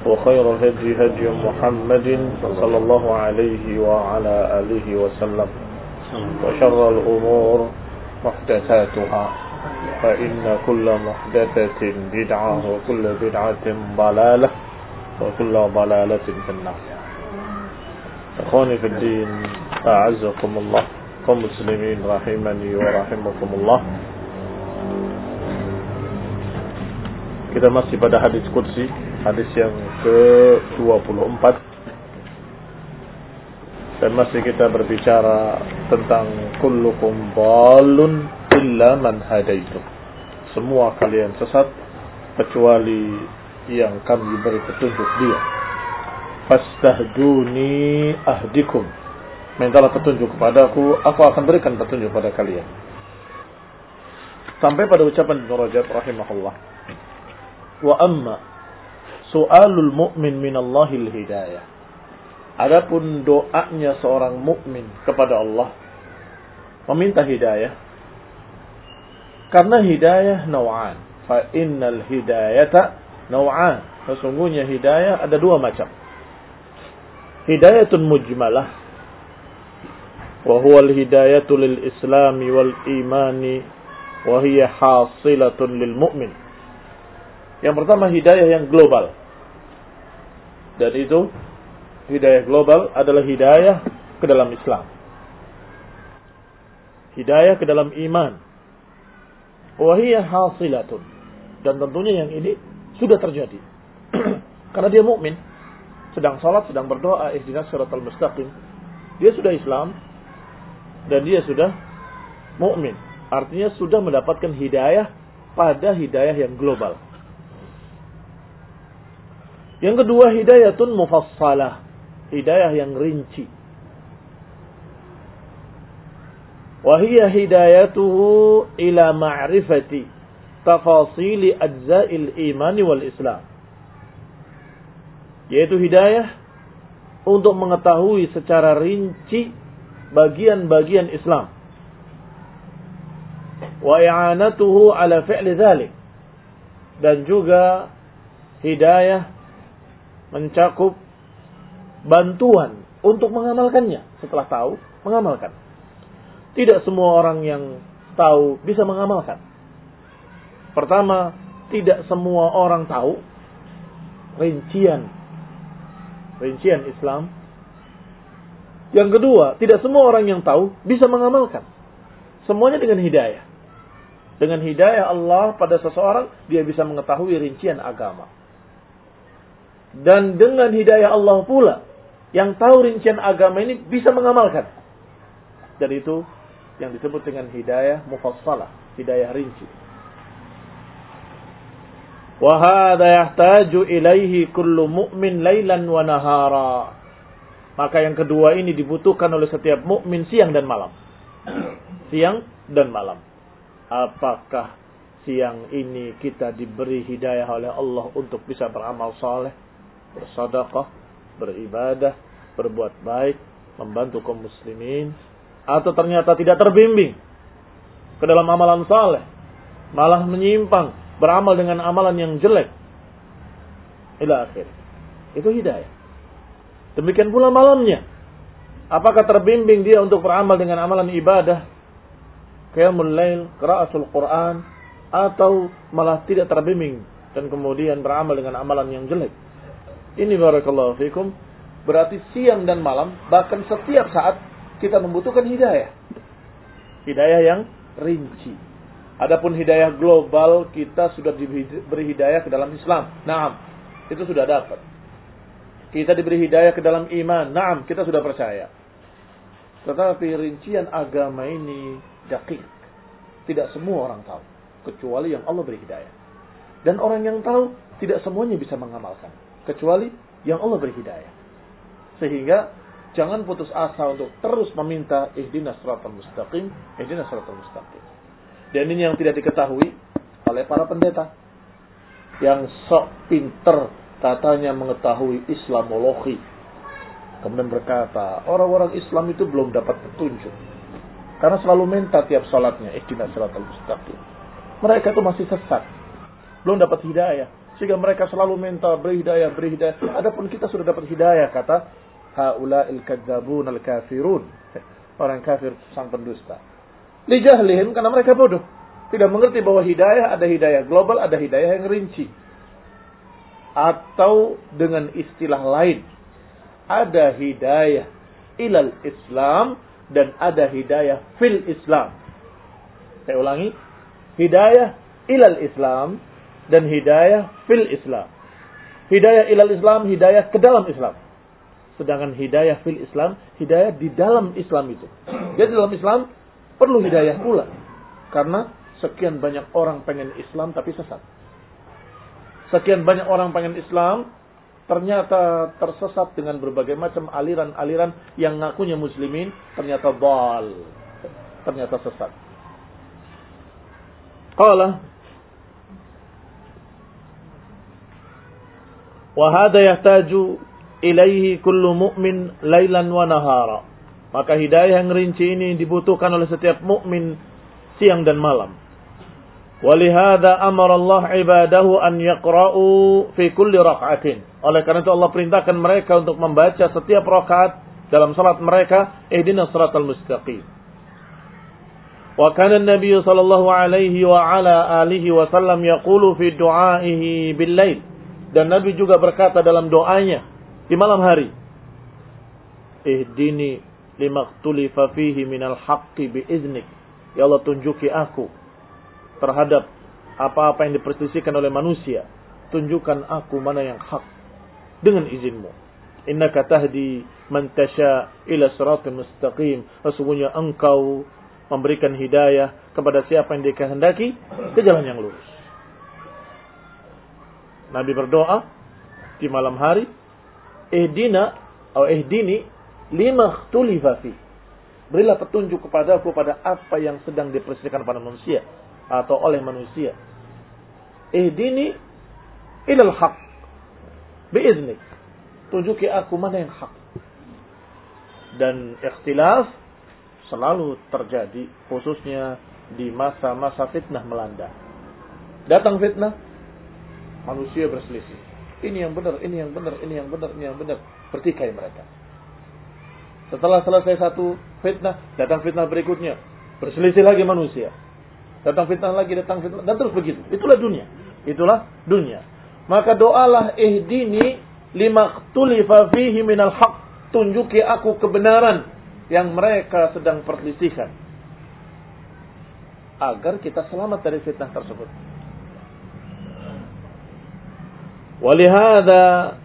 وخير الهدي هدي محمد صلى الله عليه وعلى آله وسلم. وشر الأمور محدثاتها. فإن كل محدثة بدعة وكل بدعة ضلالة وكل ضلالة في النار. أخواني في الدين أعزكم الله. كمسلمين رحمني ورحمكم الله. Kita masih pada hadis kursi, hadis yang ke-24. Dan masih kita berbicara tentang kullukum balun illa man hadaitum. Semua kalian sesat kecuali yang kami beri petunjuk dia. Fastahduni ahdikum. Mintalah petunjuk kepadaku, aku akan berikan petunjuk pada kalian. Sampai pada ucapan Ibn Rajab rahimahullah. Wa amma su'alul mu'min minallahil hidayah. Adapun doanya seorang mukmin kepada Allah meminta hidayah. Karena hidayah naw'an. Fa innal hidayata naw'an. Sesungguhnya hidayah ada dua macam. Hidayatun mujmalah. Wa huwa al hidayatu lil islami wal imani. Wa hiya hasilatun lil mu'min. Yang pertama hidayah yang global. Dan itu hidayah global adalah hidayah ke dalam Islam. Hidayah ke dalam iman. Wahiyah hasilatun. Dan tentunya yang ini sudah terjadi. Karena dia mukmin, sedang salat, sedang berdoa, ihdinas siratal mustaqim. Dia sudah Islam dan dia sudah mukmin. Artinya sudah mendapatkan hidayah pada hidayah yang global. Yang kedua hidayatun mufassalah. Hidayah yang rinci. Wahiyya hidayatuhu ila ma'rifati tafasili ajza'il imani wal islam. Yaitu hidayah untuk mengetahui secara rinci bagian-bagian Islam. Wa i'anatuhu ala fi'li dhalik. Dan juga hidayah mencakup bantuan untuk mengamalkannya. Setelah tahu, mengamalkan. Tidak semua orang yang tahu bisa mengamalkan. Pertama, tidak semua orang tahu rincian rincian Islam. Yang kedua, tidak semua orang yang tahu bisa mengamalkan. Semuanya dengan hidayah. Dengan hidayah Allah pada seseorang, dia bisa mengetahui rincian agama. Dan dengan hidayah Allah pula, yang tahu rincian agama ini bisa mengamalkan. Dan itu yang disebut dengan hidayah mufassalah, hidayah rinci. Wahada yahtaju ilaihi kullu mu'min lailan wa nahara. Maka yang kedua ini dibutuhkan oleh setiap mukmin siang dan malam. Siang dan malam. Apakah siang ini kita diberi hidayah oleh Allah untuk bisa beramal saleh, bersedekah, beribadah, berbuat baik, membantu kaum muslimin, atau ternyata tidak terbimbing ke dalam amalan saleh, malah menyimpang, beramal dengan amalan yang jelek. Ila akhir. Itu hidayah. Demikian pula malamnya. Apakah terbimbing dia untuk beramal dengan amalan ibadah, qiyamul lail, qiraatul Quran, atau malah tidak terbimbing dan kemudian beramal dengan amalan yang jelek. Ini barakallahu fikum berarti siang dan malam bahkan setiap saat kita membutuhkan hidayah. Hidayah yang rinci. Adapun hidayah global kita sudah diberi hidayah ke dalam Islam. Naam, itu sudah dapat. Kita diberi hidayah ke dalam iman. Naam, kita sudah percaya. Tetapi rincian agama ini dakik. Tidak semua orang tahu. Kecuali yang Allah beri hidayah. Dan orang yang tahu tidak semuanya bisa mengamalkan. Kecuali yang Allah beri hidayah. Sehingga jangan putus asa untuk terus meminta ihdinas siratal mustaqim, ihdinas siratal mustaqim. Dan ini yang tidak diketahui oleh para pendeta. Yang sok pinter katanya mengetahui Islamologi Kemudian berkata, orang-orang Islam itu belum dapat petunjuk. Karena selalu minta tiap salatnya, ihdinas siratal mustaqim. Mereka itu masih sesat. Belum dapat hidayah. Sehingga mereka selalu minta beri hidayah, beri hidayah. Adapun kita sudah dapat hidayah, kata haula'il kadzabun al-kafirun. Orang kafir sang pendusta. Lijahlihim karena mereka bodoh. Tidak mengerti bahwa hidayah ada hidayah global, ada hidayah yang rinci. Atau dengan istilah lain, ada hidayah ilal Islam dan ada hidayah fil Islam. Saya ulangi, hidayah ilal Islam dan hidayah fil Islam. Hidayah ilal Islam, hidayah ke dalam Islam. Sedangkan hidayah fil Islam, hidayah di dalam Islam itu. Jadi dalam Islam perlu hidayah pula. Karena sekian banyak orang pengen Islam tapi sesat. Sekian banyak orang pengen Islam ternyata tersesat dengan berbagai macam aliran-aliran yang ngakunya muslimin, ternyata bal, ternyata sesat. Qala wa hadha yahtaju ilaihi kullu mu'min lailan wa nahara. Maka hidayah yang rinci ini dibutuhkan oleh setiap mukmin siang dan malam. Walihada amar Allah ibadahu an yaqra'u fi kulli rak'atin. Oleh karena itu Allah perintahkan mereka untuk membaca setiap rakaat dalam salat mereka ihdinas siratal mustaqim. Wa kana an-nabiy sallallahu alaihi wa ala alihi wa sallam yaqulu fi du'aihi bil lail. Dan Nabi juga berkata dalam doanya di malam hari. Ihdini limaktulifa fihi minal haqqi bi iznik. Ya Allah tunjuki aku terhadap apa-apa yang diperselisihkan oleh manusia. Tunjukkan aku mana yang hak dengan izinmu. Innaka tahdi man tasha ila siratal mustaqim. Sesungguhnya engkau memberikan hidayah kepada siapa yang dikehendaki ke jalan yang lurus. Nabi berdoa di malam hari, "Ihdina atau ihdini lima ikhtulifa fi." Berilah petunjuk kepadaku pada apa yang sedang diperselisihkan pada manusia atau oleh manusia. Ihdini ilal haq. Biiznik. Tunjuki aku mana yang hak. Dan ikhtilaf selalu terjadi khususnya di masa-masa fitnah melanda. Datang fitnah, manusia berselisih. Ini yang benar, ini yang benar, ini yang benar, ini yang benar. Bertikai mereka. Setelah selesai satu fitnah, datang fitnah berikutnya. Berselisih lagi manusia. Datang fitnah lagi, datang fitnah. Dan terus begitu. Itulah dunia. Itulah dunia. Maka doalah ihdini lima tulifa fihi minal haq. Tunjuki aku kebenaran yang mereka sedang perselisihkan. Agar kita selamat dari fitnah tersebut. Walihada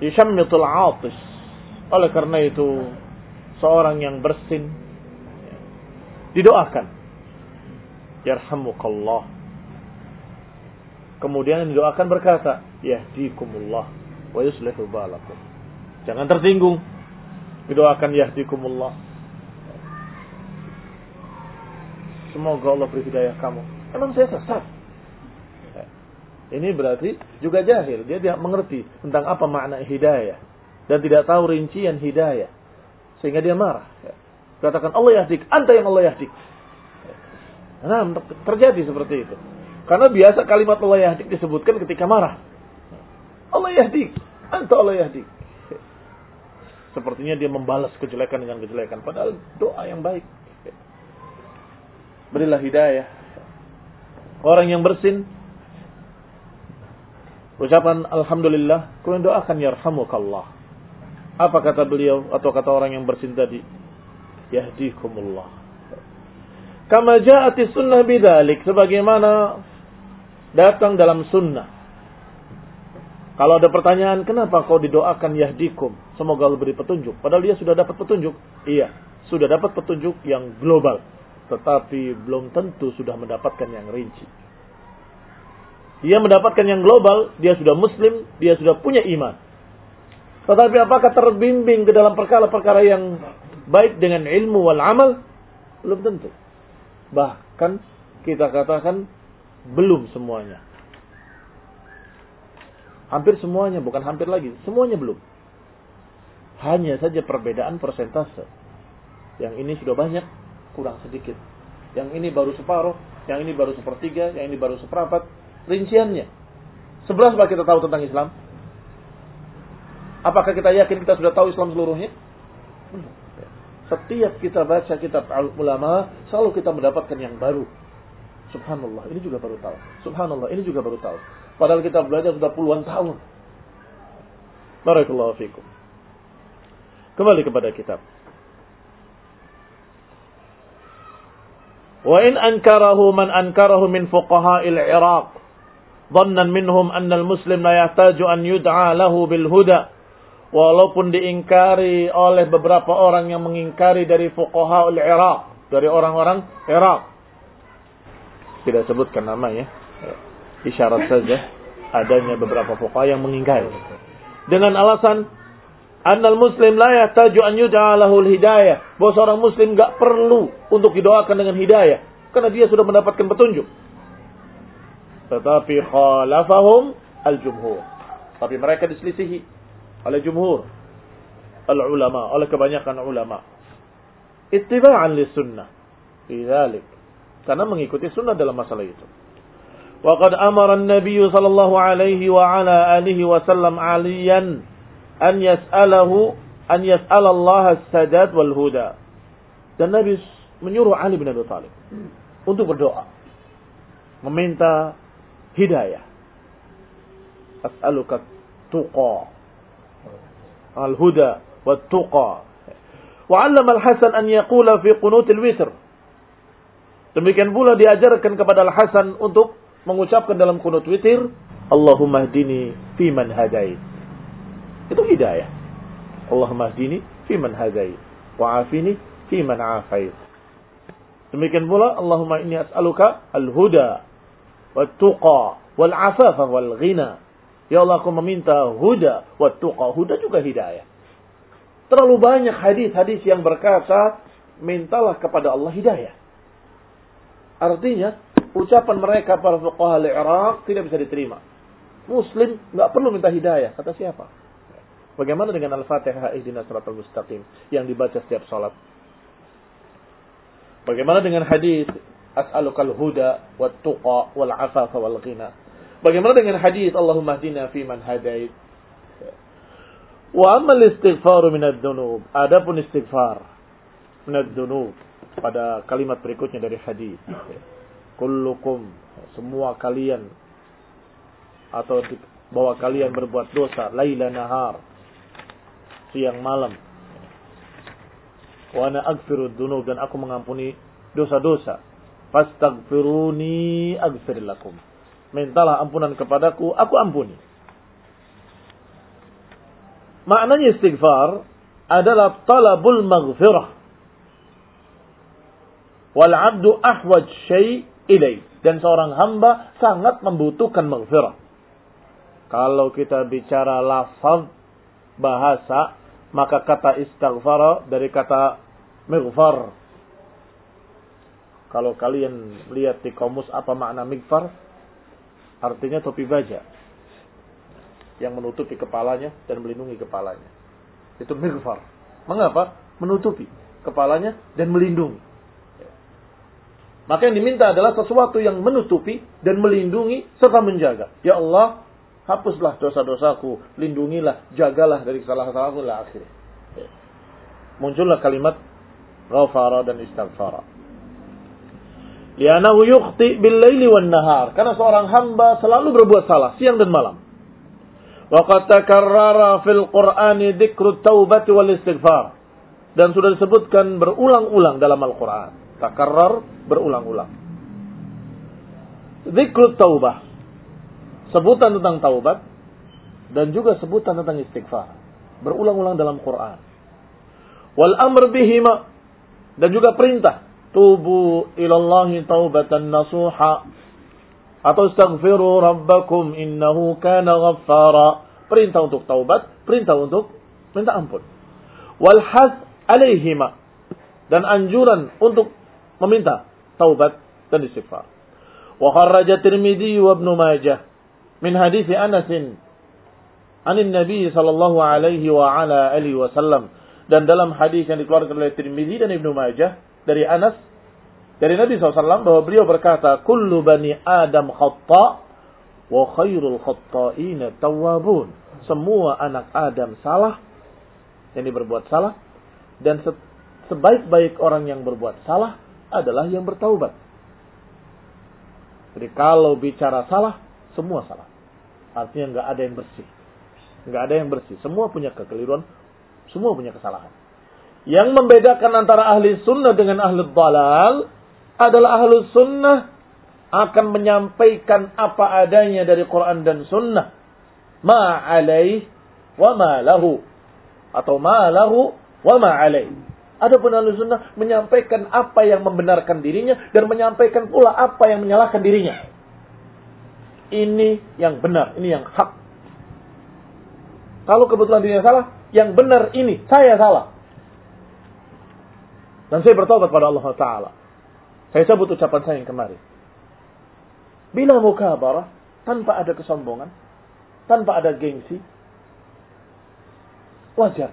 yushammitul atis. Oleh karena itu, seorang yang bersin didoakan yarhamukallah. Kemudian didoakan berkata, yahdikumullah wa yuslihu balakum. Jangan tersinggung. Didoakan yahdikumullah. Semoga Allah beri hidayah kamu. Emang saya sesat. Ini berarti juga jahil. Dia tidak mengerti tentang apa makna hidayah. Dan tidak tahu rincian hidayah. Sehingga dia marah. Katakan Allah yahdik. Anta yang Allah yahdik. Nah, terjadi seperti itu. Karena biasa kalimat Allah yahdik disebutkan ketika marah. Allah yahdik. Anta Allah yahdik. Sepertinya dia membalas kejelekan dengan kejelekan. Padahal doa yang baik. Berilah hidayah. Orang yang bersin. Ucapan Alhamdulillah. Kemudian doakan yarhamukallah. Apa kata beliau atau kata orang yang bersin tadi? Yahdikumullah. Kama ja'ati sunnah bidalik. Sebagaimana datang dalam sunnah. Kalau ada pertanyaan, kenapa kau didoakan yahdikum? Semoga Allah beri petunjuk. Padahal dia sudah dapat petunjuk. Iya, sudah dapat petunjuk yang global. Tetapi belum tentu sudah mendapatkan yang rinci. Dia mendapatkan yang global, dia sudah muslim, dia sudah punya iman. Tetapi apakah terbimbing ke dalam perkara-perkara yang baik dengan ilmu wal amal? Belum tentu. Bahkan kita katakan belum semuanya. Hampir semuanya, bukan hampir lagi. Semuanya belum. Hanya saja perbedaan persentase. Yang ini sudah banyak, kurang sedikit. Yang ini baru separuh, yang ini baru sepertiga, yang ini baru seperempat. Rinciannya. Sebelas apa kita tahu tentang Islam? Apakah kita yakin kita sudah tahu Islam seluruhnya? Setiap kita baca kitab ulama, selalu kita mendapatkan yang baru. Subhanallah, ini juga baru tahu. Subhanallah, ini juga baru tahu. Padahal kita belajar sudah puluhan tahun. Barakallahu fikum. Kembali kepada kitab. Wa in ankarahu man ankarahu min fuqaha'il Iraq dhannan minhum anna al-muslim la yahtaju an yud'a lahu bil huda. Walaupun diingkari oleh beberapa orang yang mengingkari dari fuqaha'ul Iraq dari orang-orang Iraq. Tidak sebutkan nama ya. Isyarat saja adanya beberapa fuqaha yang mengingkari. Dengan alasan annal muslim la yahtaju an yud'a hidayah. Bahwa seorang muslim enggak perlu untuk didoakan dengan hidayah. Karena dia sudah mendapatkan petunjuk tetapi khalafahum al-jumhur tapi mereka diselisihi oleh jumhur al-ulama oleh kebanyakan ulama ittiba'an lis sunnah fi karena mengikuti sunnah dalam masalah itu وقد أمر النبي صلى الله عليه وعلى آله وسلم عليا أن يسأله أن يسأل الله السداد والهدى dan Nabi menyuruh Ali bin Abi Thalib untuk berdoa meminta hidayah as'aluka tuqa al-huda wa tuqa wa 'allama al-Hasan an yaqula fi qunut al-witr demikian pula diajarkan kepada Al-Hasan untuk mengucapkan dalam kunut witir, Allahumma hdini fi man hadait. Itu hidayah. Allahumma hdini fi man hadait. Wa afini fi man afait. Demikian pula Allahumma inni as'aluka al-huda wa tuqa wal afafa wal ghina. Ya Allah aku meminta huda wa tuqa. Huda juga hidayah. Terlalu banyak hadis-hadis yang berkata mintalah kepada Allah hidayah. Artinya ucapan mereka para fuqaha al-Iraq tidak bisa diterima. Muslim nggak perlu minta hidayah, kata siapa? Bagaimana dengan Al-Fatihah ihdinas siratal mustaqim yang dibaca setiap salat? Bagaimana dengan hadis as'alukal huda wat tuqa wal afafa wal ghina? Bagaimana dengan hadis Allahumma hdina fi man hadait? Wa amma al-istighfar min ad-dunub. Adapun istighfar min ad-dunub pada kalimat berikutnya dari hadis kullukum semua kalian atau bahwa kalian berbuat dosa laila nahar siang malam wa ana aghfiru dan aku mengampuni dosa-dosa fastaghfiruni aghfir lakum mintalah ampunan kepadaku aku ampuni maknanya istighfar adalah talabul maghfirah wal 'abdu ahwaj syai' ilai. Dan seorang hamba sangat membutuhkan maghfirah. Kalau kita bicara lafaz bahasa, maka kata istighfar dari kata maghfar. Kalau kalian lihat di komus apa makna maghfar, Artinya topi baja. Yang menutupi kepalanya dan melindungi kepalanya. Itu mighfar. Mengapa? Menutupi kepalanya dan melindungi. Maka yang diminta adalah sesuatu yang menutupi dan melindungi serta menjaga. Ya Allah, hapuslah dosa-dosaku, lindungilah, jagalah dari kesalahan-kesalahanku lah akhirnya. Muncullah kalimat ghafara dan istighfara. Lianahu yukhti bil laili wan nahar. Karena seorang hamba selalu berbuat salah siang dan malam. Wa qad takarrara fil Qur'ani dzikru taubati wal istighfar. Dan sudah disebutkan berulang-ulang dalam Al-Qur'an. Takarrar berulang-ulang. Dzikru taubah. Sebutan tentang taubat dan juga sebutan tentang istighfar. Berulang-ulang dalam Quran. Wal amr bihima dan juga perintah tubu ilallahi taubatan nasuha. Atau istaghfiru rabbakum innahu kana ghaffara. Perintah untuk taubat perintah untuk minta ampun. Wal has alaihima. Dan anjuran untuk meminta taubat dan istighfar. Wa kharraja tirmidzi wa ibnu majah min hadis Anas an Nabi sallallahu alaihi wa ala alihi wasallam dan dalam hadis yang dikeluarkan oleh Tirmidzi dan Ibnu Majah dari Anas dari Nabi SAW bahwa beliau berkata, Kullu bani Adam khatta wa khairul khatta'ina tawabun. Semua anak Adam salah, yang berbuat salah, dan sebaik-baik orang yang berbuat salah adalah yang bertaubat. Jadi kalau bicara salah, semua salah. Artinya nggak ada yang bersih. Nggak ada yang bersih. Semua punya kekeliruan, semua punya kesalahan. Yang membedakan antara ahli sunnah dengan ahli dalal adalah ahli sunnah akan menyampaikan apa adanya dari Quran dan sunnah. Ma alaih wa ma lahu. Atau ma lahu wa ma alaih. Adapun ahli sunnah menyampaikan apa yang membenarkan dirinya dan menyampaikan pula apa yang menyalahkan dirinya. Ini yang benar, ini yang hak. Kalau kebetulan dirinya salah, yang benar ini, saya salah. Dan saya bertobat pada Allah Ta'ala. Saya sebut ucapan saya yang kemarin. Bila mukabarah, tanpa ada kesombongan, tanpa ada gengsi, wajar.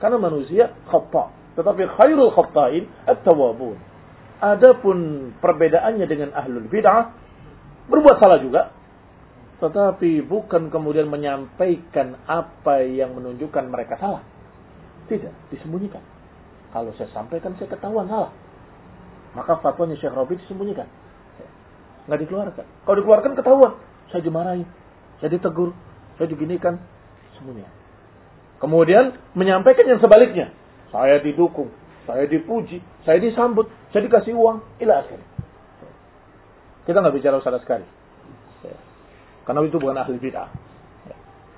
Karena manusia khata. Tetapi khairul khata'in at-tawabun. Adapun perbedaannya dengan ahlul bid'ah, berbuat salah juga. Tetapi bukan kemudian menyampaikan apa yang menunjukkan mereka salah. Tidak, disembunyikan. Kalau saya sampaikan saya ketahuan salah. Maka fatwanya Syekh Rabi disembunyikan. Nggak dikeluarkan. Kalau dikeluarkan ketahuan. Saya dimarahi. Saya ditegur. Saya diginikan. Semuanya. Kemudian menyampaikan yang sebaliknya. Saya didukung. Saya dipuji. Saya disambut. Saya dikasih uang. Ila akhir. Kita nggak bicara usah sekali. Karena itu bukan ahli bid'ah.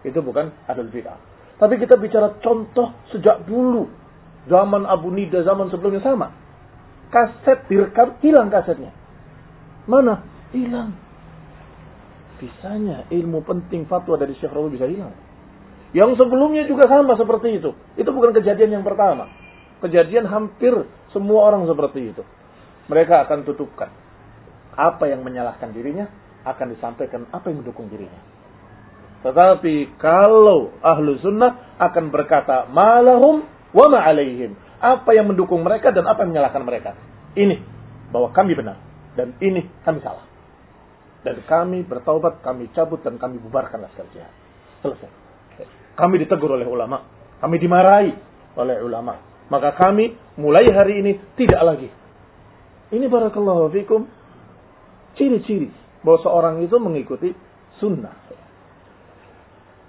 Itu bukan ahli bid'ah. Tapi kita bicara contoh sejak dulu Zaman Abu Nida, zaman sebelumnya sama. Kaset direkam, hilang kasetnya. Mana? Hilang. Bisanya ilmu penting fatwa dari Syekh Rawi bisa hilang. Yang sebelumnya juga sama seperti itu. Itu bukan kejadian yang pertama. Kejadian hampir semua orang seperti itu. Mereka akan tutupkan. Apa yang menyalahkan dirinya akan disampaikan apa yang mendukung dirinya. Tetapi kalau ahlu sunnah akan berkata malahum wa alaihim. Apa yang mendukung mereka dan apa yang menyalahkan mereka. Ini bahwa kami benar dan ini kami salah. Dan kami bertaubat, kami cabut dan kami bubarkan laskar jihad. Selesai. Kami ditegur oleh ulama, kami dimarahi oleh ulama. Maka kami mulai hari ini tidak lagi. Ini barakallahu fikum ciri-ciri bahwa seorang itu mengikuti sunnah.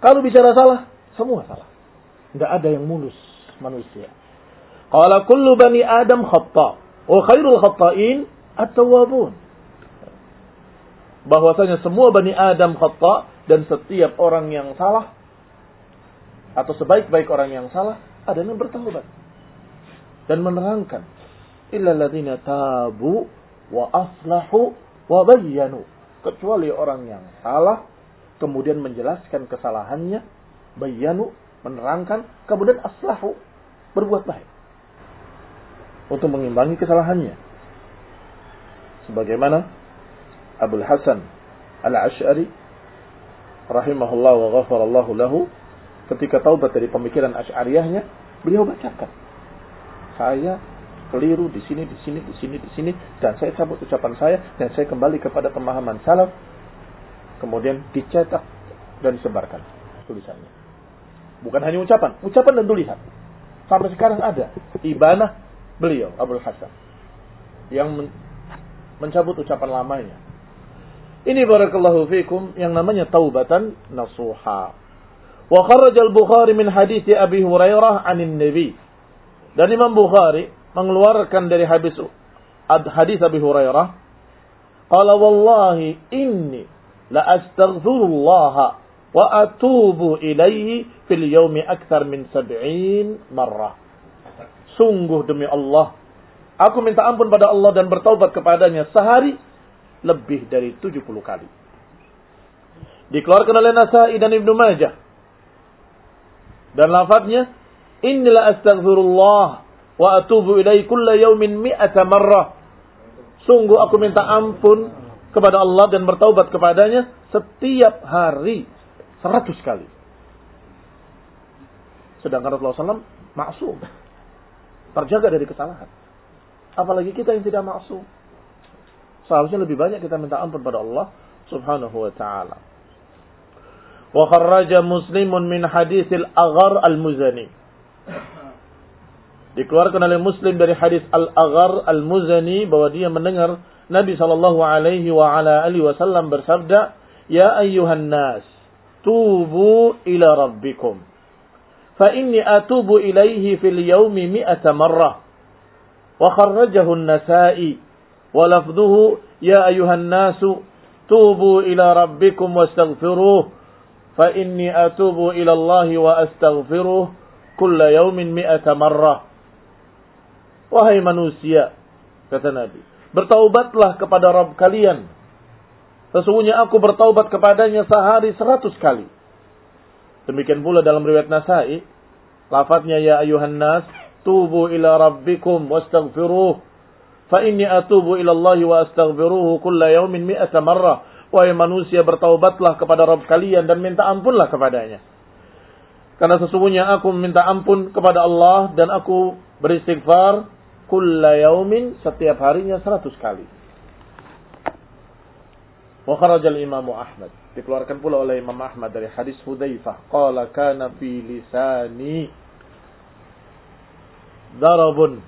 Kalau bicara salah, semua salah. Tidak ada yang mulus manusia. Qala kullu bani Adam khata wa khairul khata'in at-tawwabun. Bahwasanya semua bani Adam khata dan setiap orang yang salah atau sebaik-baik orang yang salah adalah yang bertaubat dan menerangkan illa alladziina tabu wa aslahu wa bayyanu kecuali orang yang salah kemudian menjelaskan kesalahannya bayyanu menerangkan kemudian aslahu berbuat baik untuk mengimbangi kesalahannya. Sebagaimana Abdul Hasan Al-Ash'ari rahimahullah wa ghafarallahu lahu ketika taubat dari pemikiran Asy'ariyahnya, beliau bacakan. Saya keliru di sini, di sini, di sini, di sini dan saya cabut ucapan saya dan saya kembali kepada pemahaman salaf. Kemudian dicetak dan disebarkan tulisannya. Bukan hanya ucapan, ucapan dan tulisan. Sampai sekarang ada ibanah beliau Abdul Hasan yang men mencabut ucapan lamanya. Ini barakallahu fikum yang namanya taubatan nasuha. Wa al-Bukhari min hadis Abi Hurairah anin Nabi. Dan Imam Bukhari mengeluarkan dari hadis hadis Abi Hurairah, qala wallahi inni la astaghfirullah wa atubu ilaihi fil yaumi akthar min sab'in marrah. Sungguh demi Allah, aku minta ampun pada Allah dan bertaubat kepadanya sehari lebih dari 70 kali. Dikeluarkan oleh Nasai dan Ibnu Majah. Dan lafadznya, Inilah astaghfirullah wa atubu ilai kulla yaumin mi'ata marrah. Sungguh aku minta ampun kepada Allah dan bertaubat kepadanya setiap hari seratus kali. Sedangkan Rasulullah SAW maksum. Terjaga dari kesalahan. Apalagi kita yang tidak maksum. Seharusnya lebih banyak kita minta ampun pada Allah subhanahu wa ta'ala. Wa kharraja muslimun min hadithil aghar al-muzani. Dikeluarkan oleh Muslim dari hadis Al-Aghar Al-Muzani bahwa dia mendengar Nabi sallallahu alaihi wasallam bersabda, "Ya ayyuhan nas, tubu ila rabbikum." Fa inni atubu ilaihi fil yawmi mi'ata marrah. Wa kharrajahu an-Nasa'i wa lafdhuhu ya ayyuhan nas, tubu ila rabbikum wastaghfiruh. Fa inni atubu ila Allah wa astaghfiruh kulla yawmin mi'ata marrah. Wahai manusia, kata Nabi, bertaubatlah kepada Rabb kalian. Sesungguhnya aku bertaubat kepadanya sehari seratus kali. Demikian pula dalam riwayat Nasai, lafadznya ya ayuhan nas, tubu ila rabbikum wastaghfiruh. Fa inni atubu ila Allah wa astaghfiruhu kulla yaumin mi'ata marrah. Wahai manusia bertaubatlah kepada Rabb kalian dan minta ampunlah kepadanya. Karena sesungguhnya aku minta ampun kepada Allah dan aku beristighfar kulla yaumin setiap harinya seratus kali. Wakharajal Imam Ahmad. Dikeluarkan pula oleh Imam Ahmad dari hadis Hudzaifah. Qala kana fi lisani darabun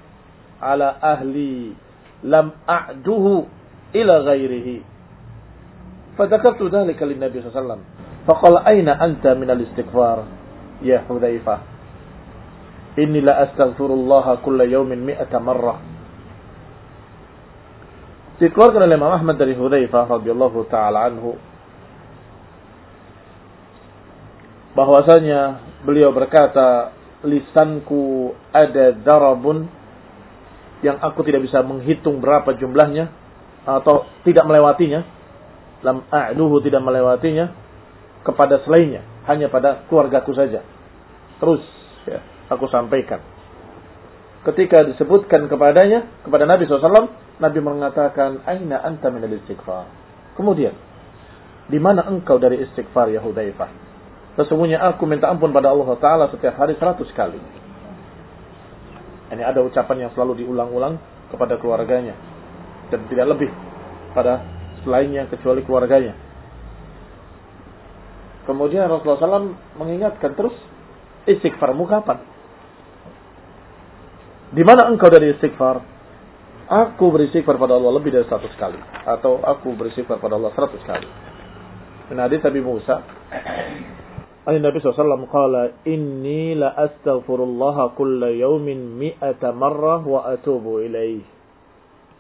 ala ahli lam a'duhu ila ghairihi. Fadakartu dhalika lin Nabi sallallahu Faqala aina anta min al-istighfar ya Hudzaifah? Inni la astaghfirullah kulla yawmin mi'ata marrah. Dikeluarkan oleh Imam Ahmad dari Hudzaifah radhiyallahu taala anhu. Bahwasanya beliau berkata lisanku ada darabun yang aku tidak bisa menghitung berapa jumlahnya atau tidak melewatinya. Lam a'duhu tidak melewatinya kepada selainnya hanya pada keluargaku saja. Terus ya aku sampaikan. Ketika disebutkan kepadanya, kepada Nabi SAW, Nabi mengatakan, Aina anta min istighfar. Kemudian, di mana engkau dari istighfar ya Hudaifah? Sesungguhnya aku minta ampun pada Allah Ta'ala setiap hari seratus kali. Ini ada ucapan yang selalu diulang-ulang kepada keluarganya. Dan tidak lebih pada selainnya kecuali keluarganya. Kemudian Rasulullah SAW mengingatkan terus, istighfarmu kapan? Di mana engkau dari istighfar? Aku beristighfar pada Allah lebih dari seratus kali. Atau aku beristighfar pada Allah seratus kali. Ini hadis Nabi Musa. Ani Nabi SAW kala, Inni la astaghfirullah kulla yawmin mi'ata marrah wa atubu ilaih.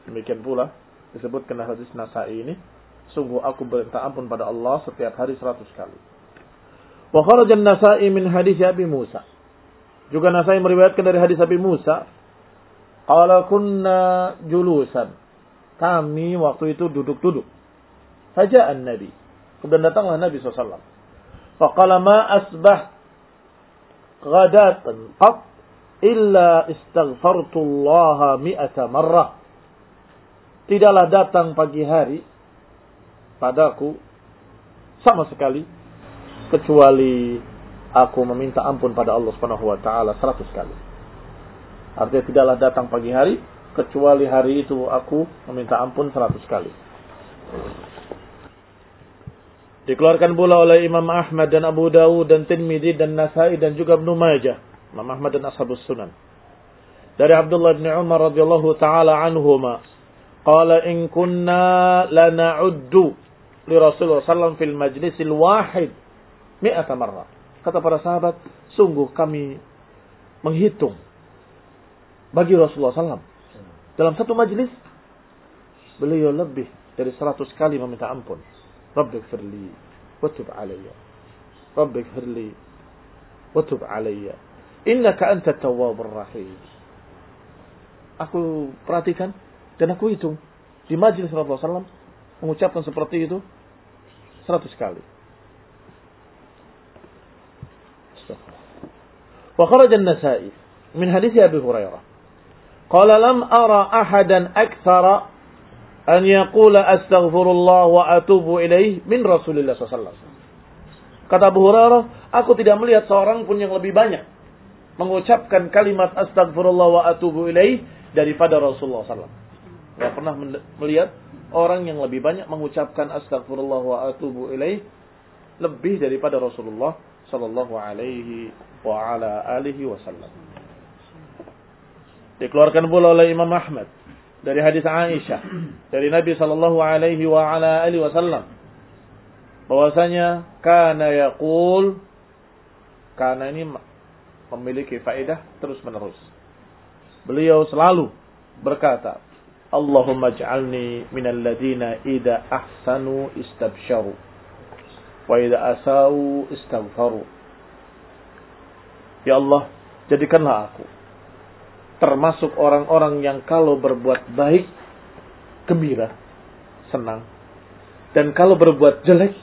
Demikian pula disebutkan hadis Nasai ini. Sungguh aku minta ampun pada Allah setiap hari seratus kali. Wa kharajan Nasai min hadis Abi Musa. Juga Nasai meriwayatkan dari hadis Abi Musa Qala kunna julusan. Kami waktu itu duduk-duduk. Saja Nabi. Kemudian datanglah Nabi SAW. Faqala ma asbah ghadatan qat illa istaghfartullaha mi'ata marrah. Tidaklah datang pagi hari padaku sama sekali kecuali aku meminta ampun pada Allah Subhanahu wa taala 100 kali. Artinya tidaklah datang pagi hari kecuali hari itu aku meminta ampun 100 kali. Dikeluarkan pula oleh Imam Ahmad dan Abu Dawud dan Tirmidzi dan Nasai dan juga Ibnu Majah. Imam Ahmad dan Ashabus Sunan. Dari Abdullah bin Umar radhiyallahu taala anhuma, qala in kunna lana'uddu li Rasulullah sallallahu fil majlisil wahid mi'ata marrah. Kata para sahabat, sungguh kami menghitung bagi Rasulullah SAW. Dalam satu majlis, beliau lebih dari seratus kali meminta ampun. Rabbi firli, watub alayya. Rabbi firli, watub alayya. Innaka anta tawwabur rahim. Aku perhatikan dan aku hitung. Di majlis Rasulullah SAW mengucapkan seperti itu seratus kali. وخرج النسائي من حديث أبي هريرة Qala lam ara ahadan aktsara an yaqula astaghfirullah wa atubu ilaih min Rasulillah sallallahu alaihi wasallam. Kata Abu Hurairah, aku tidak melihat seorang pun yang lebih banyak mengucapkan kalimat astagfirullah wa atubu ilaih daripada Rasulullah SAW. Saya pernah melihat orang yang lebih banyak mengucapkan astagfirullah wa atubu ilaih lebih daripada Rasulullah Sallallahu Alaihi wa ala alihi Wasallam. Dikeluarkan pula oleh Imam Ahmad dari hadis Aisyah dari Nabi sallallahu alaihi wa ala alihi wasallam bahwasanya kana yaqul kana ini memiliki faedah terus menerus. Beliau selalu berkata, Allahumma ij'alni minal ladina idza ahsanu istabsharu wa idza asau istaghfaru. Ya Allah, jadikanlah aku termasuk orang-orang yang kalau berbuat baik gembira, senang. Dan kalau berbuat jelek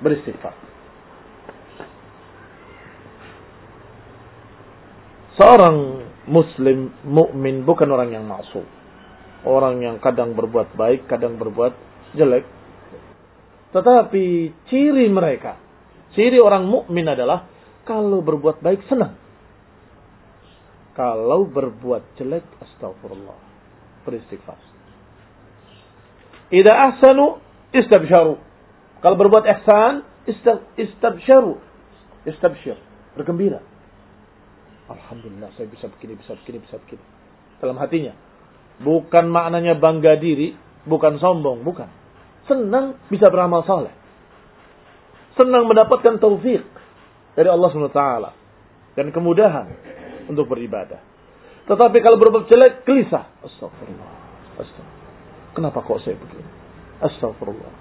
beristighfar. Seorang muslim mukmin bukan orang yang maksud. Orang yang kadang berbuat baik, kadang berbuat jelek. Tetapi ciri mereka, ciri orang mukmin adalah kalau berbuat baik senang. Kalau berbuat jelek, astagfirullah. Beristighfar. Ida ahsanu, istabsharu. Kalau berbuat ihsan, istabsharu. Istabshir. Bergembira. Alhamdulillah saya bisa begini, bisa begini, bisa begini. Dalam hatinya. Bukan maknanya bangga diri, bukan sombong, bukan senang bisa beramal saleh. Senang mendapatkan taufik dari Allah SWT. Dan kemudahan untuk beribadah. Tetapi kalau berbuat jelek, gelisah. Astagfirullah. Astagfirullah. Kenapa kok saya begini? Astagfirullah.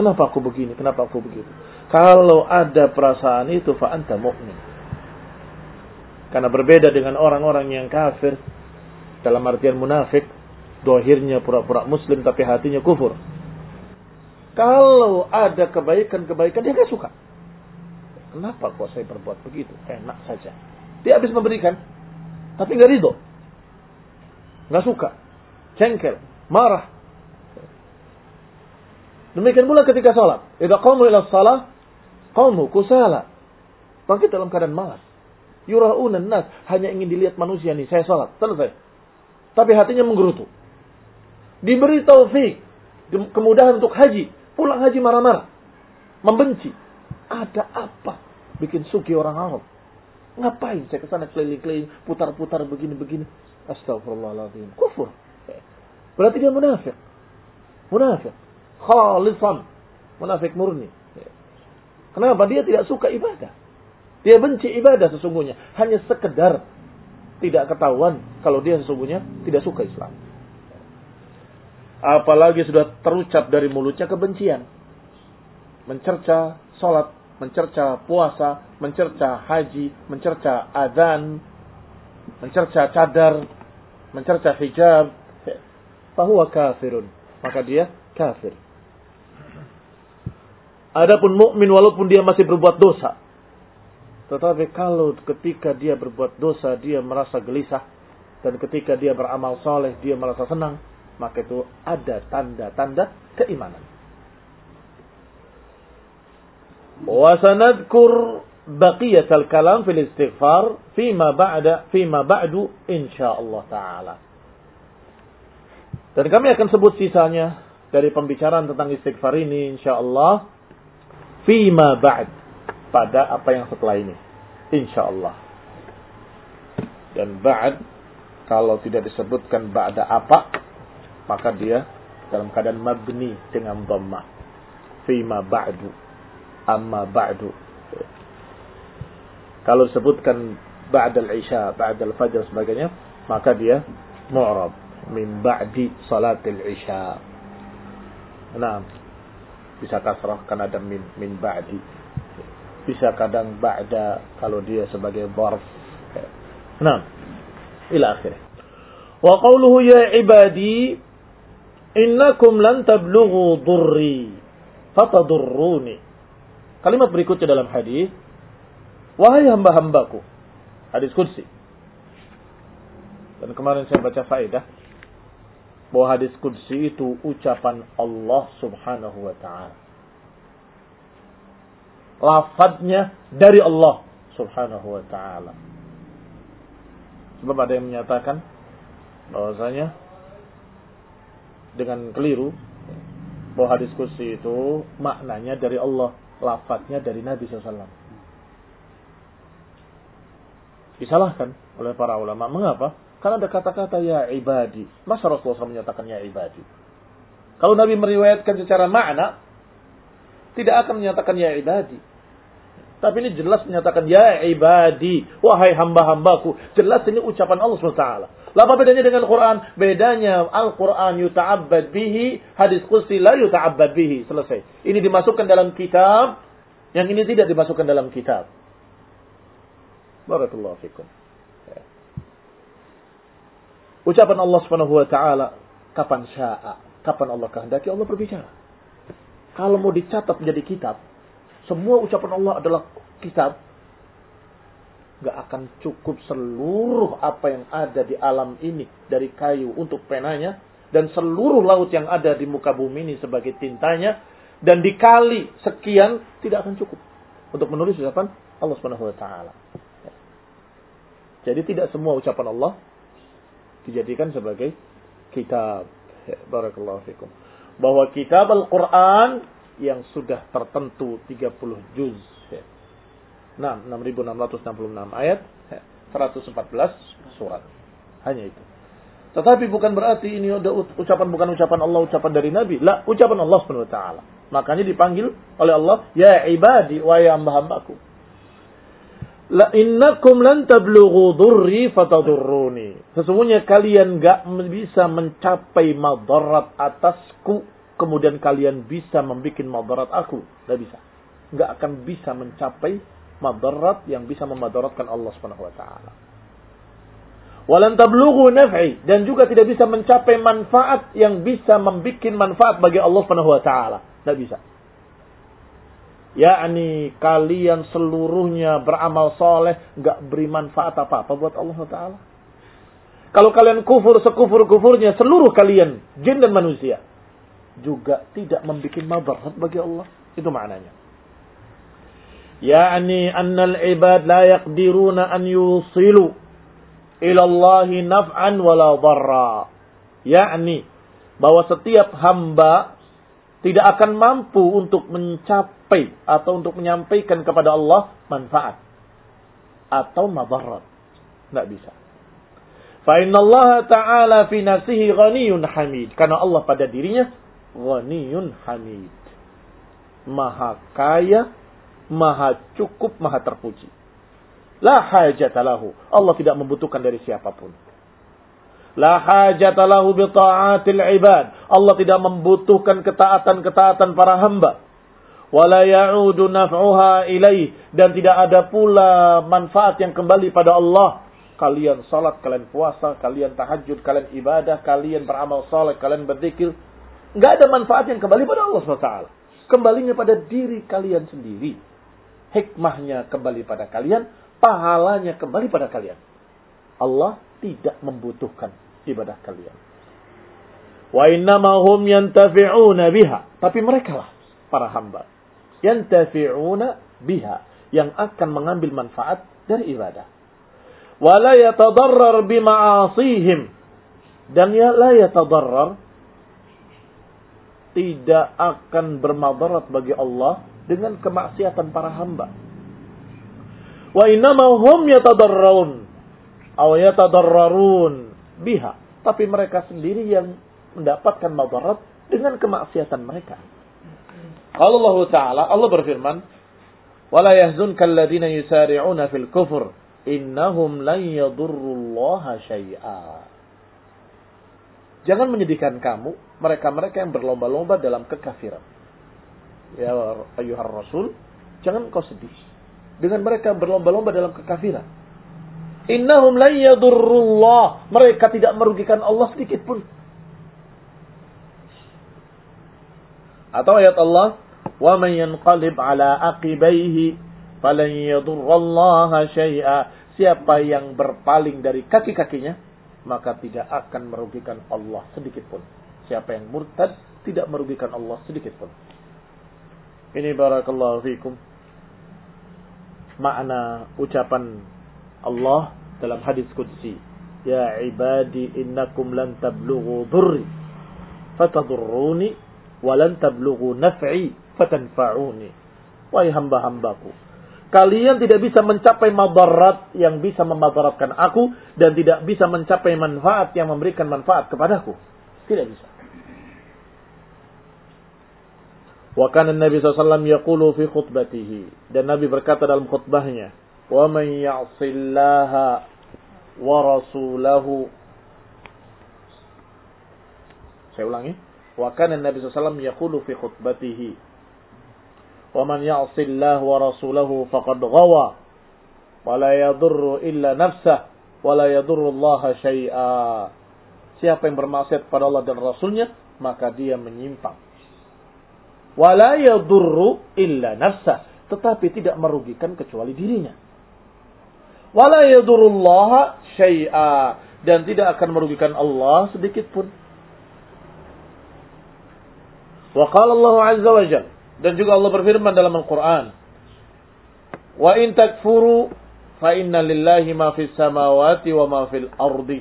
Kenapa aku begini? Kenapa aku begitu? Kalau ada perasaan itu, fa'anta mu'min. Karena berbeda dengan orang-orang yang kafir. Dalam artian munafik. Dohirnya pura-pura muslim tapi hatinya kufur. Kalau ada kebaikan-kebaikan dia nggak suka. Kenapa kok saya berbuat begitu? Enak saja. Dia habis memberikan, tapi nggak ridho, nggak suka, cengkel, marah. Demikian pula ketika sholat. Idza qamu ila shalah, qamu kusala. Bangkit dalam keadaan malas. Yura'una nas hanya ingin dilihat manusia nih, saya sholat, selesai. Tapi hatinya menggerutu. Diberi taufik, kemudahan untuk haji, Pulang haji marah-marah. Membenci. Ada apa? Bikin suki orang Arab. Ngapain saya ke sana keliling-keliling, putar-putar begini-begini. Astagfirullahaladzim. Kufur. Berarti dia munafik. Munafik. Khalisan. Munafik murni. Kenapa? Dia tidak suka ibadah. Dia benci ibadah sesungguhnya. Hanya sekedar tidak ketahuan kalau dia sesungguhnya tidak suka Islam. Apalagi sudah terucap dari mulutnya kebencian. Mencerca sholat, mencerca puasa, mencerca haji, mencerca adhan, mencerca cadar, mencerca hijab. Fahuwa kafirun. Maka dia kafir. Adapun mukmin walaupun dia masih berbuat dosa. Tetapi kalau ketika dia berbuat dosa, dia merasa gelisah. Dan ketika dia beramal soleh, dia merasa senang maka itu ada tanda-tanda keimanan. Wa sanadkur baqiyat al-kalam fil istighfar fima ba'da fima ba'du insyaallah taala. Dan kami akan sebut sisanya dari pembicaraan tentang istighfar ini insyaallah fima ba'd pada apa yang setelah ini insyaallah. Dan ba'd kalau tidak disebutkan ba'da apa maka dia dalam keadaan mabni dengan dhamma. Fima ba'du. Amma ba'du. Kalau disebutkan ba'dal isya, ba'dal fajr sebagainya, maka dia mu'rab min ba'di salatil isya. Nah, bisa kasrah karena ada min min ba'di. Bisa kadang ba'da kalau dia sebagai dharf. Nah, ila akhirnya. Wa qawluhu ya ibadi innakum lan tablughu durri fatadurruni. Kalimat berikutnya dalam hadis, wahai hamba-hambaku. Hadis kursi. Dan kemarin saya baca faedah bahwa hadis kursi itu ucapan Allah Subhanahu wa taala. Lafadznya dari Allah Subhanahu wa taala. Sebab ada yang menyatakan bahwasanya dengan keliru bahwa hadis kursi itu maknanya dari Allah, lafadznya dari Nabi SAW. Disalahkan oleh para ulama. Mengapa? Karena ada kata-kata ya ibadi. Masa Rasulullah SAW menyatakan ya ibadi? Kalau Nabi meriwayatkan secara makna, tidak akan menyatakan ya ibadi. Tapi ini jelas menyatakan ya ibadi, wahai hamba-hambaku. Jelas ini ucapan Allah SWT. Apa bedanya dengan Quran? Bedanya Al-Quran yuta'abbad bihi, hadis kursi la yuta'abbad bihi. Selesai. Ini dimasukkan dalam kitab, yang ini tidak dimasukkan dalam kitab. Barakallahu fikum. Ucapan Allah Subhanahu wa taala kapan syaa, kapan Allah kehendaki Allah berbicara. Kalau mau dicatat menjadi kitab, semua ucapan Allah adalah kitab, nggak akan cukup seluruh apa yang ada di alam ini dari kayu untuk penanya dan seluruh laut yang ada di muka bumi ini sebagai tintanya dan dikali sekian tidak akan cukup untuk menulis ucapan Allah Subhanahu wa taala. Jadi tidak semua ucapan Allah dijadikan sebagai kitab. Barakallahu fikum. Bahwa kitab Al-Quran yang sudah tertentu 30 juz. Nah, 6666 ayat, 114 surat. Hanya itu. Tetapi bukan berarti ini ucapan bukan ucapan Allah, ucapan dari Nabi. Lah, ucapan Allah Subhanahu wa taala. Makanya dipanggil oleh Allah, "Ya ibadi wa ya hamba-hambaku." La innakum lan tablughu dhurri fatadurruni. Sesungguhnya kalian enggak bisa mencapai madarat atasku kemudian kalian bisa membuat madarat aku. Enggak bisa. Enggak akan bisa mencapai madarat yang bisa memadaratkan Allah Subhanahu wa taala. Walan tablughu naf'i dan juga tidak bisa mencapai manfaat yang bisa membuat manfaat bagi Allah Subhanahu wa taala. Enggak bisa yakni kalian seluruhnya beramal soleh nggak beri manfaat apa apa buat Allah Taala. Kalau kalian kufur sekufur kufurnya seluruh kalian jin dan manusia juga tidak membuat madarat bagi Allah. Itu maknanya. Yani annal ibad la yaqdiruna an yusilu ila Allah naf'an wala dharra. Yakni bahwa setiap hamba tidak akan mampu untuk mencapai atau untuk menyampaikan kepada Allah manfaat atau madarat. Tidak bisa. Fa Allah ta'ala fi nafsihi ghaniyun hamid. Karena Allah pada dirinya ghaniyun hamid. Maha kaya, maha cukup, maha terpuji. La hajata lahu. Allah tidak membutuhkan dari siapa pun. La hajata lahu bi ta'atil ibad. Allah tidak membutuhkan ketaatan-ketaatan para hamba. Wala ya'udu naf'uha ilaih. Dan tidak ada pula manfaat yang kembali pada Allah. Kalian salat, kalian puasa, kalian tahajud, kalian ibadah, kalian beramal saleh, kalian berzikir. Enggak ada manfaat yang kembali pada Allah SWT. Kembalinya pada diri kalian sendiri. Hikmahnya kembali pada kalian. Pahalanya kembali pada kalian. Allah tidak membutuhkan ibadah kalian. Wa innama hum yantafi'una biha. Tapi mereka lah para hamba yantafi'una biha yang akan mengambil manfaat dari ibadah. Wala yatadarrar bima'asihim dan ya la yatadarrar tidak akan bermadarat bagi Allah dengan kemaksiatan para hamba. Wa innama hum yatadarrun aw yatadarrarun biha. Tapi mereka sendiri yang mendapatkan madarat dengan kemaksiatan mereka. Kalau Allah Ta'ala, Allah berfirman, وَلَا يَهْزُنْكَ الَّذِينَ يُسَارِعُونَ فِي الْكُفْرِ إِنَّهُمْ لَنْ يَضُرُّوا اللَّهَ شَيْئًا Jangan menyedihkan kamu, mereka-mereka yang berlomba-lomba dalam kekafiran. Ya ayuhar rasul, jangan kau sedih. Dengan mereka berlomba-lomba dalam kekafiran. Innahum lan yadurrullah. Mereka tidak merugikan Allah sedikit pun. Atau ayat Allah, "Wa man yanqalib ala aqibaihi falan yadurrallaha syai'a." Siapa yang berpaling dari kaki-kakinya, maka tidak akan merugikan Allah sedikit pun. Siapa yang murtad tidak merugikan Allah sedikit pun. Ini barakallahu fikum. Makna ucapan Allah dalam hadis qudsi, "Ya ibadi innakum lan tablughu dhurri fatadurruni walan tablughu naf'i fatanfa'uni. Wahai hamba-hambaku, kalian tidak bisa mencapai madarat yang bisa memadaratkan aku dan tidak bisa mencapai manfaat yang memberikan manfaat kepadaku. Tidak bisa. Wa kana Nabi SAW yaqulu fi khutbatihi. Dan Nabi berkata dalam khutbahnya, "Wa man ya'sillaha wa rasulahu" Saya ulangi. Wa kana Nabi SAW yaqulu fi khutbatihi. Wa man ya'si Allah wa rasulahu faqad ghawa wa la yadurru illa nafsah wa la yadurru Allah syai'a. Siapa yang bermaksiat pada Allah dan Rasulnya, maka dia menyimpang. Wa la yadurru illa nafsah. Tetapi tidak merugikan kecuali dirinya. Wa la yadurru Allah syai'a. Dan tidak akan merugikan Allah sedikit pun. Wa qala Allah azza wa jalla dan juga Allah berfirman dalam Al-Qur'an Wa in takfuru fa inna lillahi ma fis samawati wa ma fil ardi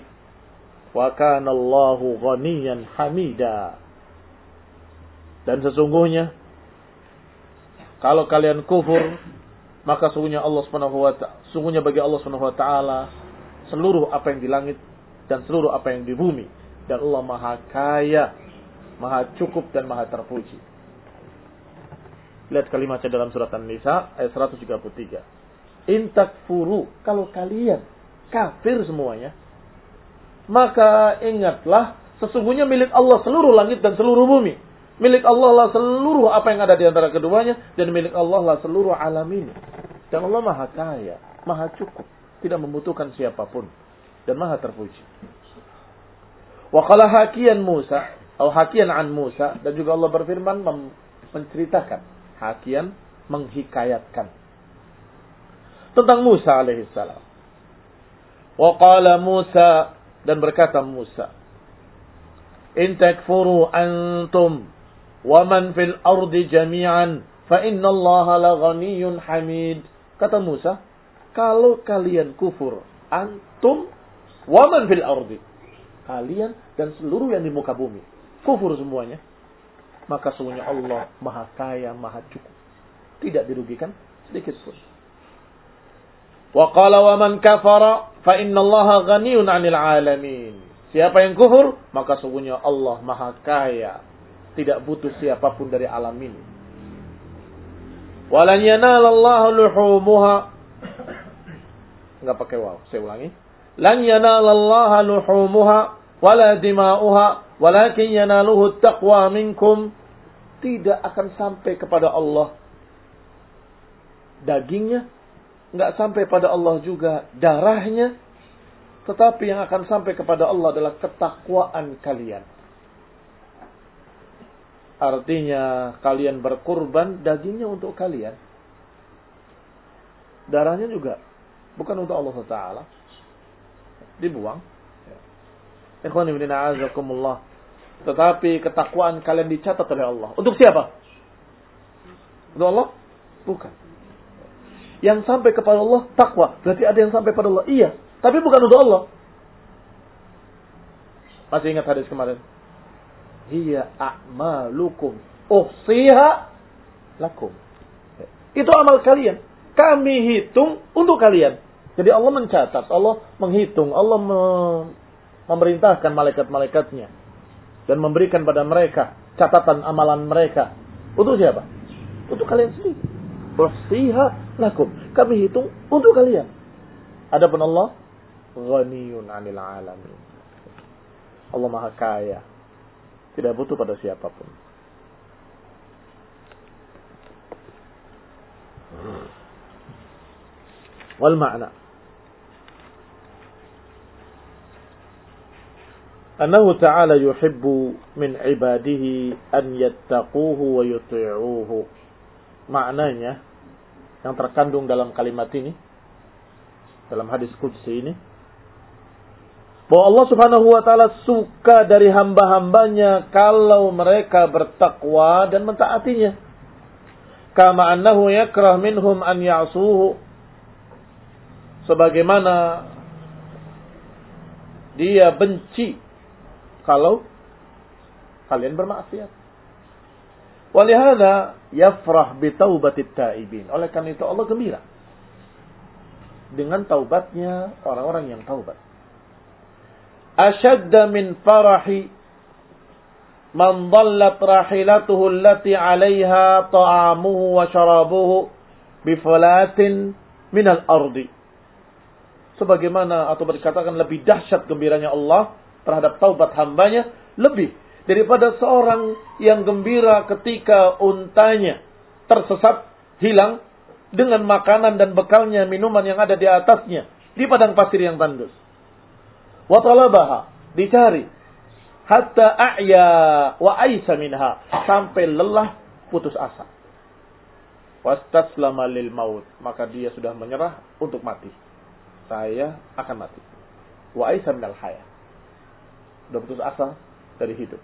wa kana Allahu ghaniyan hamida dan sesungguhnya kalau kalian kufur maka sungguhnya Allah Subhanahu wa ta'ala sungguhnya bagi Allah Subhanahu wa taala seluruh apa yang di langit dan seluruh apa yang di bumi dan Allah Maha Kaya Maha cukup dan maha terpuji. Lihat kalimatnya dalam surat An-Nisa ayat 133. Intakfuru, kalau kalian kafir semuanya, maka ingatlah sesungguhnya milik Allah seluruh langit dan seluruh bumi. Milik Allah lah seluruh apa yang ada di antara keduanya dan milik Allah lah seluruh alam ini. Dan Allah maha kaya, maha cukup, tidak membutuhkan siapa pun dan maha terpuji. Wa hakian Musa atau hakian an Musa dan juga Allah berfirman menceritakan hakian menghikayatkan tentang Musa alaihissalam. Wa Musa dan berkata Musa, "In takfuru antum wa man fil ardi jami'an fa inna Allah la ghaniyyun hamid." Kata Musa, kalau kalian kufur antum wa man fil ardi kalian dan seluruh yang di muka bumi kufur semuanya, maka sungguhnya Allah maha kaya, maha cukup. Tidak dirugikan sedikit pun. Wa qala wa man kafara fa inna Allah ghaniyun 'anil 'alamin. Siapa yang kufur, maka sungguhnya Allah maha kaya, tidak butuh siapa pun dari alam ini. Walan yanalallahu luhumuha. Enggak pakai waw, saya ulangi. Lan yanalallaha luhumuha wala dima'uha Walakin yanaluhu taqwa minkum. Tidak akan sampai kepada Allah dagingnya. Nggak sampai pada Allah juga darahnya. Tetapi yang akan sampai kepada Allah adalah ketakwaan kalian. Artinya kalian berkurban dagingnya untuk kalian. Darahnya juga bukan untuk Allah Taala. Dibuang. Ikhwan ibn a'azakumullah. Tetapi ketakwaan kalian dicatat oleh Allah. Untuk siapa? Untuk Allah? Bukan. Yang sampai kepada Allah takwa. Berarti ada yang sampai pada Allah. Iya. Tapi bukan untuk Allah. Masih ingat hadis kemarin? Hiya a'malukum uhsiha lakum. Itu amal kalian. Kami hitung untuk kalian. Jadi Allah mencatat, Allah menghitung, Allah memerintahkan malaikat-malaikatnya dan memberikan pada mereka catatan amalan mereka. Untuk siapa? Untuk kalian sendiri. Uhsiha lakum. Kami hitung untuk kalian. Adapun Allah ghaniyun 'anil 'alamin. Allah Maha Kaya tidak butuh pada siapa pun. Wal makna. Anahu ta'ala yuhibbu min ibadihi an yattaquhu wa yuti'uhu. Maknanya, yang terkandung dalam kalimat ini, dalam hadis kudsi ini, bahwa Allah Subhanahu wa taala suka dari hamba-hambanya kalau mereka bertakwa dan mentaatinya. Kama annahu yakrah minhum an ya'suhu. Sebagaimana dia benci kalau kalian bermaksiat. Walihada yafrah bitaubatit taibin. Oleh karena itu Allah gembira dengan taubatnya orang-orang yang taubat. Ashadda min farahi man dhallat rahilatuhu allati 'alayha ta'amuhu wa sharabuhu min al-ardi. Sebagaimana atau berkatakan lebih dahsyat gembiranya Allah terhadap taubat hambanya lebih daripada seorang yang gembira ketika untanya tersesat, hilang dengan makanan dan bekalnya, minuman yang ada di atasnya di padang pasir yang tandus. Wa talabaha, dicari hatta a'ya wa aisa minha sampai lelah putus asa. Wastaslama lil maut, maka dia sudah menyerah untuk mati. Saya akan mati. Wa aisa minal hayah Sudah putus asa dari hidup.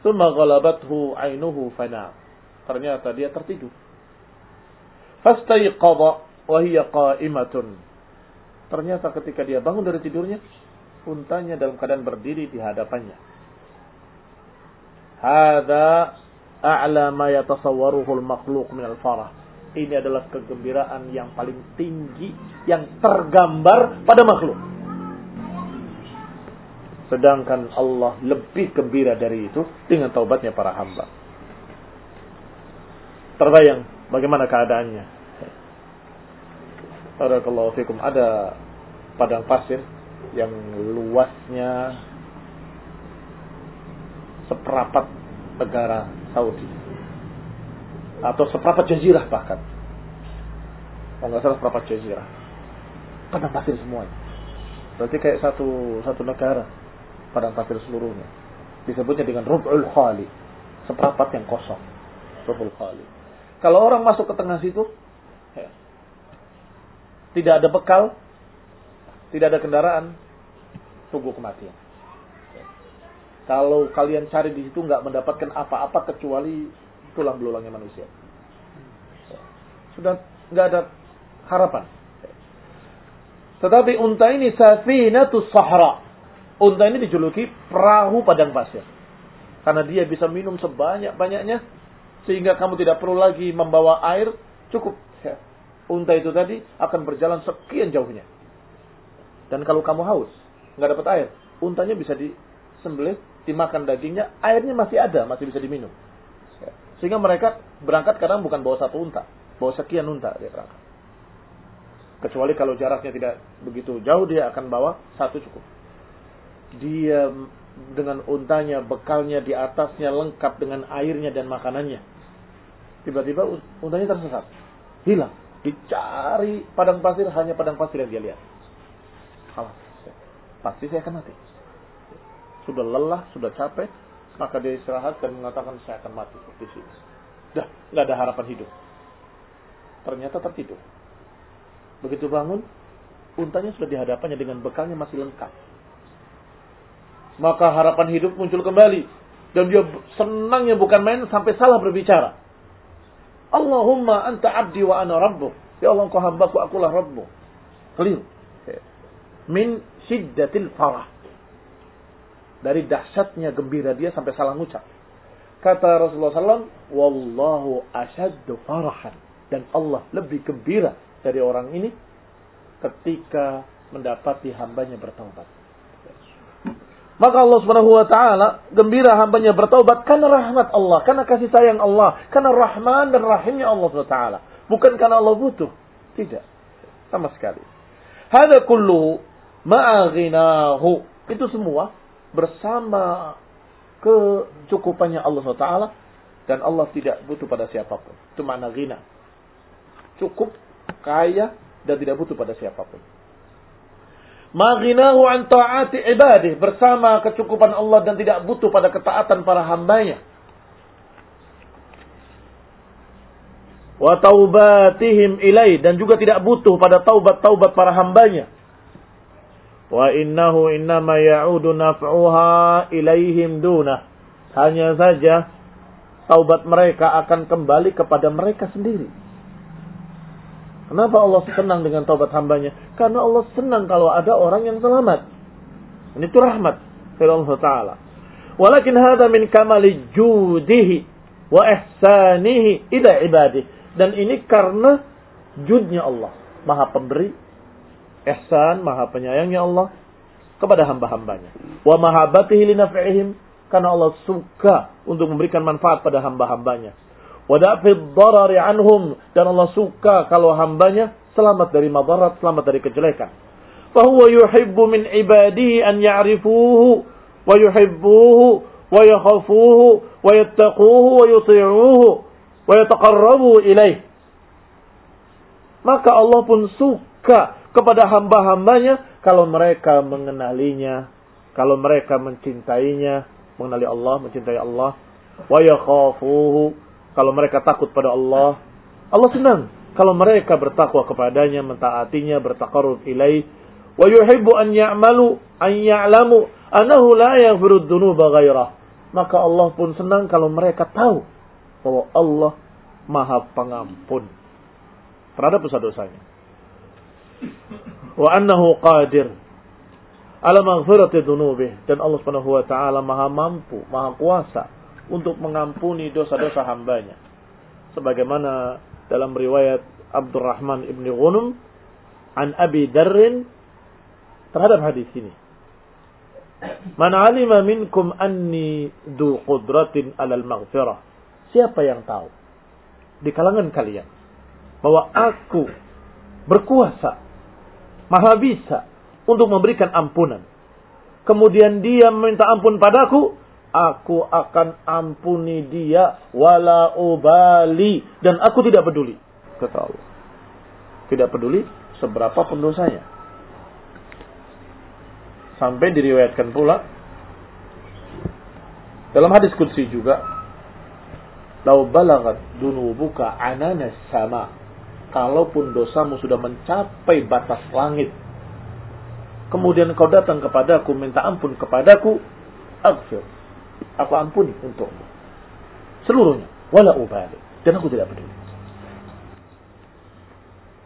Thumma ghalabathu ainuhu fana. Ternyata dia tertidur. Fastayqadha wa hiya qa'imatun. Ternyata ketika dia bangun dari tidurnya, untanya dalam keadaan berdiri di hadapannya. Hada a'la ma yatasawwaruhu al-makhluq min al-farah. Ini adalah kegembiraan yang paling tinggi yang tergambar pada makhluk. Sedangkan Allah lebih gembira dari itu dengan taubatnya para hamba. Terbayang bagaimana keadaannya. Barakallahu fikum. Ada padang pasir yang luasnya seperapat negara Saudi. Atau seperapat jazirah bahkan. Kalau nggak salah seperapat jazirah. Padang pasir semuanya. Berarti kayak satu satu negara padang pasir seluruhnya. Disebutnya dengan rub'ul khali. Seperapat yang kosong. Rub'ul khali. Kalau orang masuk ke tengah situ, ya, tidak ada bekal, tidak ada kendaraan, tunggu kematian. Kalau kalian cari di situ nggak mendapatkan apa-apa kecuali tulang belulangnya manusia. Sudah nggak ada harapan. Tetapi unta ini safinatus sahra. Unta ini dijuluki perahu padang pasir. Karena dia bisa minum sebanyak-banyaknya sehingga kamu tidak perlu lagi membawa air, cukup. Ya. Unta itu tadi akan berjalan sekian jauhnya. Dan kalau kamu haus, nggak dapat air, untanya bisa disembelih, dimakan dagingnya, airnya masih ada, masih bisa diminum. Sehingga mereka berangkat kadang bukan bawa satu unta, bawa sekian unta dia berangkat. Kecuali kalau jaraknya tidak begitu jauh, dia akan bawa satu cukup. Dia dengan untanya, bekalnya di atasnya lengkap dengan airnya dan makanannya. Tiba-tiba untanya tersesat. Hilang. Dicari padang pasir, hanya padang pasir yang dia lihat. Pasti saya akan mati. Sudah lelah, sudah capek, maka dia istirahat dan mengatakan saya akan mati di sini. Dah, nggak ada harapan hidup. Ternyata tertidur. Begitu bangun, untanya sudah di hadapannya dengan bekalnya masih lengkap maka harapan hidup muncul kembali. Dan dia senangnya bukan main sampai salah berbicara. Allahumma anta abdi wa ana. Ya Allah engkau hambaku, akulah rabbu. Keliru. Min syiddatil farah. Dari dahsyatnya gembira dia sampai salah ngucap. Kata Rasulullah SAW, Wallahu asyaddu farahan. Dan Allah lebih gembira dari orang ini ketika mendapati hambanya bertaubat. Maka Allah Subhanahu wa taala gembira hambanya bertaubat karena rahmat Allah, karena kasih sayang Allah, karena rahman dan rahimnya Allah Subhanahu wa taala. Bukan karena Allah butuh. Tidak. Sama sekali. Hada kullu ma'aghinahu. Itu semua bersama kecukupannya Allah SWT dan Allah tidak butuh pada siapa pun. Itu makna ghina. Cukup, kaya, dan tidak butuh pada siapa pun. Maghinahu an ta'ati ibadih. Bersama kecukupan Allah dan tidak butuh pada ketaatan para hambanya. Wa taubatihim ilai. Dan juga tidak butuh pada taubat-taubat para hambanya. Innahu innama ya'udu naf'uha ilaihim dunah. Hanya saja taubat mereka akan kembali kepada mereka sendiri. Kenapa Allah senang dengan taubat hambanya? Karena Allah senang kalau ada orang yang selamat. Ini itu rahmat dari Allah Taala. Walakin hada min kamali judihi wa ihsanihi ila ibadih. Dan ini karena judnya Allah. Maha pemberi, ihsan, maha penyayangnya Allah kepada hamba-hambanya. Wa mahabatihi li naf'ihim. Karena Allah suka untuk memberikan manfaat pada hamba-hambanya wadafid darari anhum dan Allah suka kalau hambanya selamat dari madarat, selamat dari kejelekan. Fahuwa yuhibbu min ibadihi an ya'rifuhu wa yuhibbuhu wa yakhafuhu wa yattaquhu wa yuti'uhu wa yataqarrabu ilaih. Maka Allah pun suka kepada hamba-hambanya kalau mereka mengenalinya, kalau mereka mencintainya, mengenali Allah, mencintai Allah, wa yakhafuhu kalau mereka takut pada Allah, Allah senang. Kalau mereka bertakwa kepadanya, mentaatinya, bertakarrub ilaih, wa yuhibbu an ya'malu an ya'lamu annahu la yaghfiru dzunuba ghairah. Maka Allah pun senang kalau mereka tahu bahwa Allah Maha Pengampun terhadap dosa-dosanya. Wa annahu qadir ala maghfirati dzunubih dan Allah Subhanahu wa taala Maha mampu, Maha kuasa untuk mengampuni dosa-dosa hambanya. Sebagaimana dalam riwayat Abdurrahman ibn Ghunum an Abi Darrin terhadap hadis ini. Man alima minkum anni du qudratin alal maghfirah. Siapa yang tahu di kalangan kalian bahwa aku berkuasa, maha bisa untuk memberikan ampunan. Kemudian dia meminta ampun padaku, aku akan ampuni dia wala ubali. Dan aku tidak peduli. Kata Allah. Tidak peduli seberapa pun dosanya. Sampai diriwayatkan pula dalam hadis kudsi juga lau balagat dunubuka ananas sama kalaupun dosamu sudah mencapai batas langit kemudian kau datang kepadaku minta ampun kepadaku aghfir aku ampuni untukmu. Seluruhnya. Wala ubali. Dan aku tidak peduli.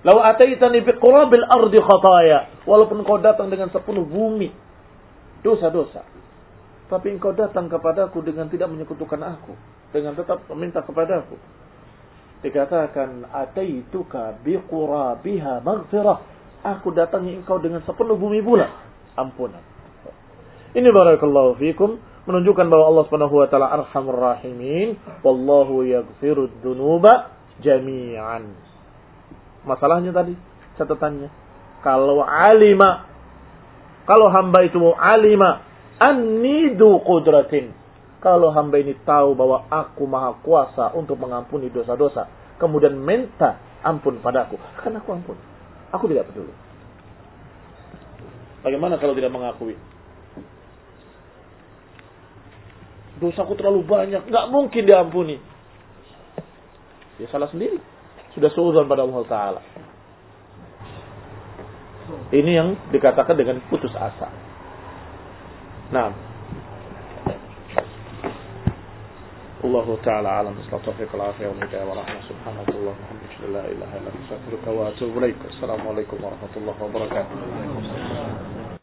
Lau ataitani biqurabil ardi khataya. Walaupun kau datang dengan sepenuh bumi. Dosa-dosa. Tapi engkau datang kepadaku dengan tidak menyekutukan aku. Dengan tetap meminta kepadaku. Dikatakan, ataituka biqurabiha maghfirah. Aku datangi engkau dengan sepenuh bumi pula. Ampunan. Ini barakallahu fikum menunjukkan bahwa Allah Subhanahu wa taala Arhamur Rahimin, wallahu yaghfirud dzunuba jami'an. Masalahnya tadi catatannya, kalau alima kalau hamba itu alima annidu qudratin. Kalau hamba ini tahu bahwa aku maha kuasa untuk mengampuni dosa-dosa. Kemudian minta ampun padaku. Akan aku ampun. Aku tidak peduli. Bagaimana kalau tidak mengakui? dosaku terlalu banyak, nggak mungkin diampuni. Ya salah sendiri. Sudah suudzon pada Allah Taala. Ini yang dikatakan dengan putus asa. Nah, الله تعالى أعلم. نسأل التوفيق والعافية والهداية ورحمة سبحانك اللهم وبحمدك. لا إله إلا أنت. أستغفرك وأتوب إليك. السلام عليكم ورحمة الله وبركاته.